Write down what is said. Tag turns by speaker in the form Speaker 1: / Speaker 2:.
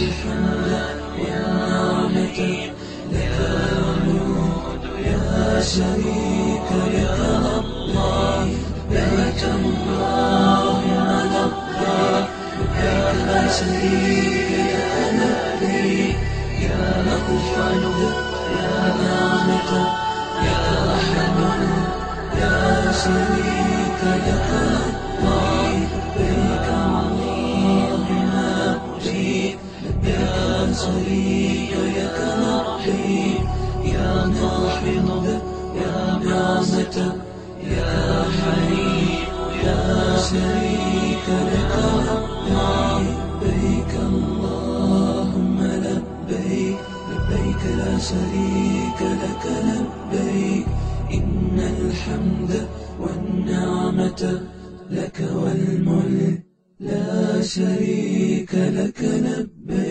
Speaker 1: يا رحمن والنعمة لك الملك لا شريك لك الله لبيك اللهم لبيك لبيك لا شريك لك لبيك يا مغفر يا نعمة يا رحمن لا شريك لك شريك لك لبيك يا ناحض يا نعمة يا حليم يا شريك لك لبيك اللهم لبيك لبيك لا شريك لك لبيك إن الحمد والنعمة لك والملك لا شريك لك لبيك.